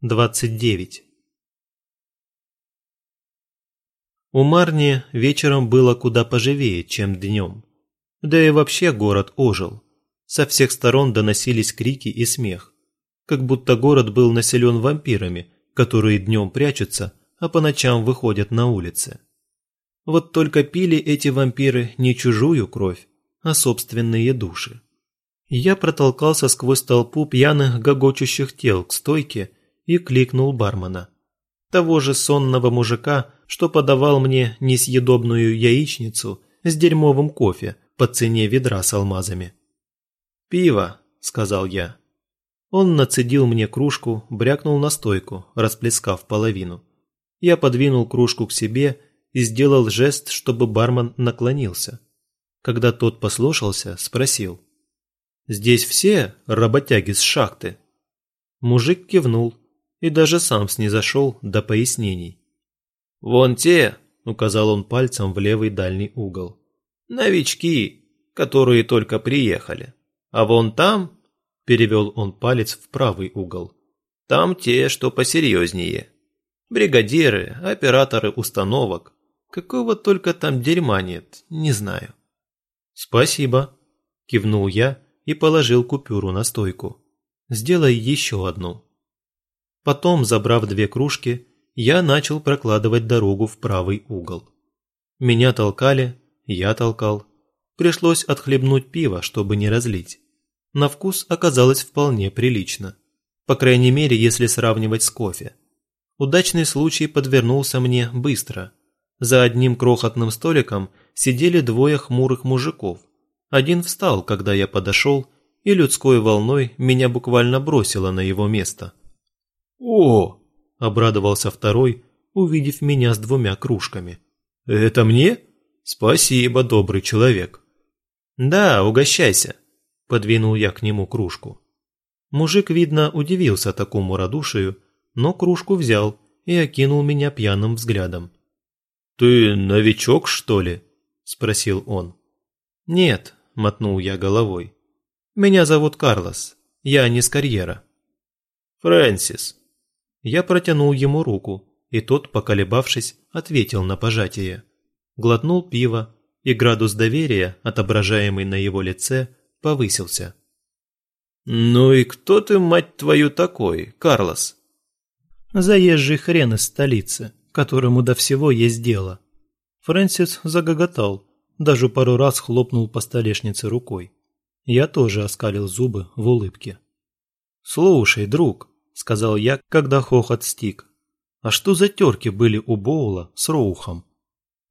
29. У Марни вечером было куда поживее, чем днем. Да и вообще город ожил. Со всех сторон доносились крики и смех. Как будто город был населен вампирами, которые днем прячутся, а по ночам выходят на улицы. Вот только пили эти вампиры не чужую кровь, а собственные души. Я протолкался сквозь толпу пьяных гогочущих тел к стойке и кликнул бармена. Того же сонного мужика, что подавал мне несъедобную яичницу с дерьмовым кофе по цене ведра с алмазами. «Пиво», – сказал я. Он нацедил мне кружку, брякнул на стойку, расплескав половину. Я подвинул кружку к себе и сделал жест, чтобы бармен наклонился. Когда тот послушался, спросил. «Здесь все работяги с шахты?» Мужик кивнул, и даже сам снизошел до пояснений. «Вон те», — указал он пальцем в левый дальний угол, — «новички, которые только приехали. А вон там», — перевел он палец в правый угол, — «там те, что посерьезнее. Бригадиры, операторы установок. Какого только там дерьма нет, не знаю». «Спасибо», — кивнул я и положил купюру на стойку. «Сделай еще одну». Потом, забрав две кружки, я начал прокладывать дорогу в правый угол. Меня толкали, я толкал. Пришлось отхлебнуть пиво, чтобы не разлить. На вкус оказалось вполне прилично. По крайней мере, если сравнивать с кофе. Удачный случай подвернулся мне быстро. За одним крохотным столиком сидели двое хмурых мужиков. Один встал, когда я подошел, и людской волной меня буквально бросило на его место. «О!» – обрадовался второй, увидев меня с двумя кружками. «Это мне? Спасибо, добрый человек». «Да, угощайся», – подвинул я к нему кружку. Мужик, видно, удивился такому радушию, но кружку взял и окинул меня пьяным взглядом. «Ты новичок, что ли?» – спросил он. «Нет», – мотнул я головой. «Меня зовут Карлос. Я не с карьера». «Фрэнсис», я протянул ему руку, и тот, поколебавшись, ответил на пожатие. Глотнул пиво, и градус доверия, отображаемый на его лице, повысился. «Ну и кто ты, мать твою, такой, Карлос?» «Заезжий хрен из столицы, которому до всего есть дело». Фрэнсис загоготал, даже пару раз хлопнул по столешнице рукой. Я тоже оскалил зубы в улыбке. «Слушай, друг», сказал я, когда хохот стих. А что за терки были у Боула с Роухом?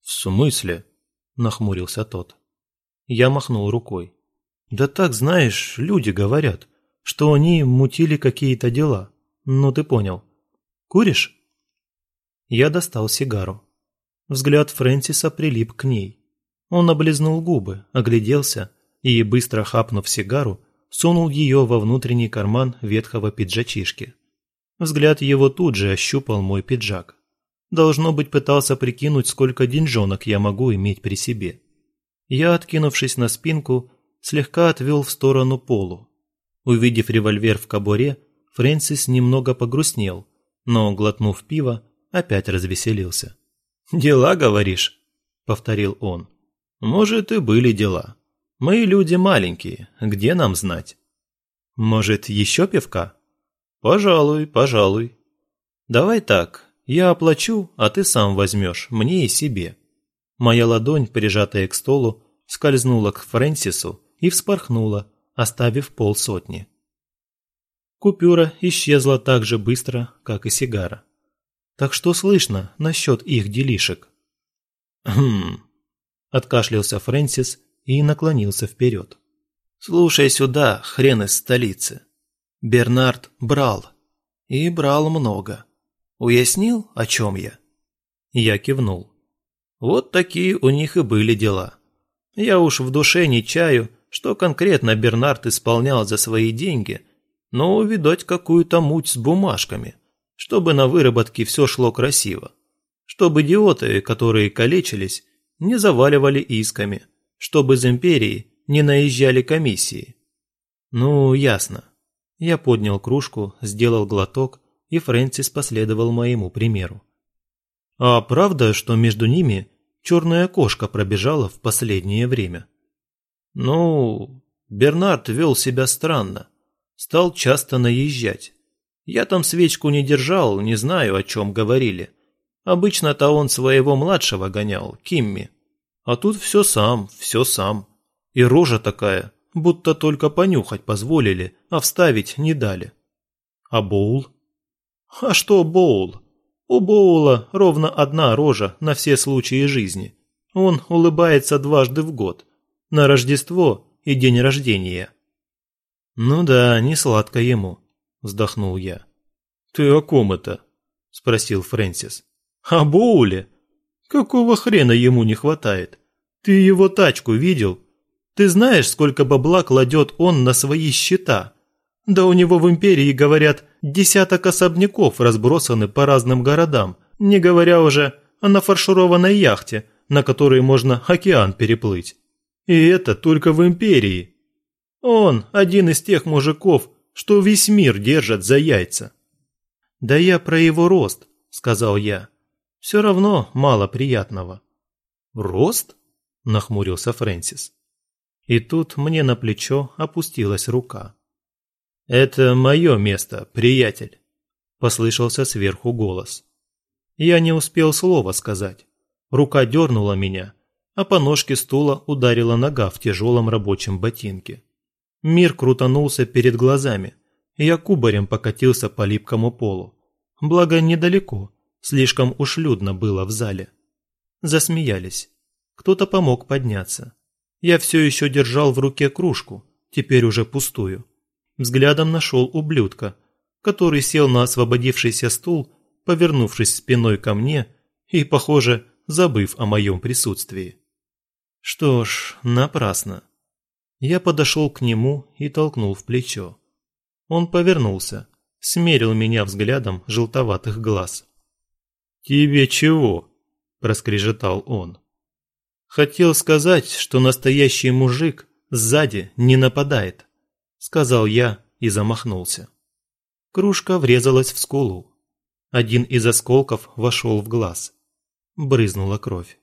В смысле? Нахмурился тот. Я махнул рукой. Да так, знаешь, люди говорят, что они мутили какие-то дела. Ну ты понял. Куришь? Я достал сигару. Взгляд Фрэнсиса прилип к ней. Он облизнул губы, огляделся и, быстро хапнув сигару, сунул ее во внутренний карман ветхого пиджачишки. Взгляд его тут же ощупал мой пиджак. Должно быть, пытался прикинуть, сколько деньжонок я могу иметь при себе. Я, откинувшись на спинку, слегка отвел в сторону полу. Увидев револьвер в кобуре, Фрэнсис немного погрустнел, но, глотнув пиво, опять развеселился. «Дела, говоришь?» – повторил он. «Может, и были дела. Мы люди маленькие, где нам знать? Может, еще пивка?» «Пожалуй, пожалуй. Давай так, я оплачу, а ты сам возьмешь, мне и себе». Моя ладонь, прижатая к столу, скользнула к Фрэнсису и вспорхнула, оставив полсотни. Купюра исчезла так же быстро, как и сигара. Так что слышно насчет их делишек? «Хм...» – откашлялся Фрэнсис и наклонился вперед. «Слушай сюда, хрен из столицы. Бернард брал. И брал много. Уяснил, о чем я? Я кивнул. Вот такие у них и были дела. Я уж в душе не чаю, что конкретно Бернард исполнял за свои деньги, но увидать какую-то муть с бумажками, чтобы на выработке все шло красиво. Чтобы идиоты, которые калечились, не заваливали исками, чтобы из империи не наезжали комиссии. Ну, ясно. Я поднял кружку, сделал глоток и Фрэнсис последовал моему примеру. А правда, что между ними черная кошка пробежала в последнее время? Ну, Бернард вел себя странно. Стал часто наезжать. Я там свечку не держал, не знаю, о чем говорили. Обычно-то он своего младшего гонял, Кимми. А тут все сам, все сам. И рожа такая, будто только понюхать позволили, а вставить не дали. А Боул? А что Боул? У Боула ровно одна рожа на все случаи жизни. Он улыбается дважды в год. На Рождество и день рождения. Ну да, не сладко ему, вздохнул я. Ты о ком это? спросил Фрэнсис. О Боуле? Какого хрена ему не хватает? Ты его тачку видел? Ты знаешь, сколько бабла кладет он на свои счета? Да у него в империи, говорят, десяток особняков разбросаны по разным городам, не говоря уже о нафаршированной яхте, на которой можно океан переплыть. И это только в империи. Он один из тех мужиков, что весь мир держат за яйца. «Да я про его рост», — сказал я. «Все равно мало приятного». «Рост?» — нахмурился Фрэнсис. И тут мне на плечо опустилась рука. «Это мое место, приятель», – послышался сверху голос. Я не успел слова сказать. Рука дернула меня, а по ножке стула ударила нога в тяжелом рабочем ботинке. Мир крутанулся перед глазами, и я кубарем покатился по липкому полу. Благо недалеко, слишком уж людно было в зале. Засмеялись. Кто-то помог подняться. Я все еще держал в руке кружку, теперь уже пустую взглядом нашел ублюдка, который сел на освободившийся стул, повернувшись спиной ко мне и, похоже, забыв о моем присутствии. Что ж, напрасно. Я подошел к нему и толкнул в плечо. Он повернулся, смерил меня взглядом желтоватых глаз. «Тебе чего?» – проскрежетал он. «Хотел сказать, что настоящий мужик сзади не нападает». – сказал я и замахнулся. Кружка врезалась в скулу. Один из осколков вошел в глаз. Брызнула кровь.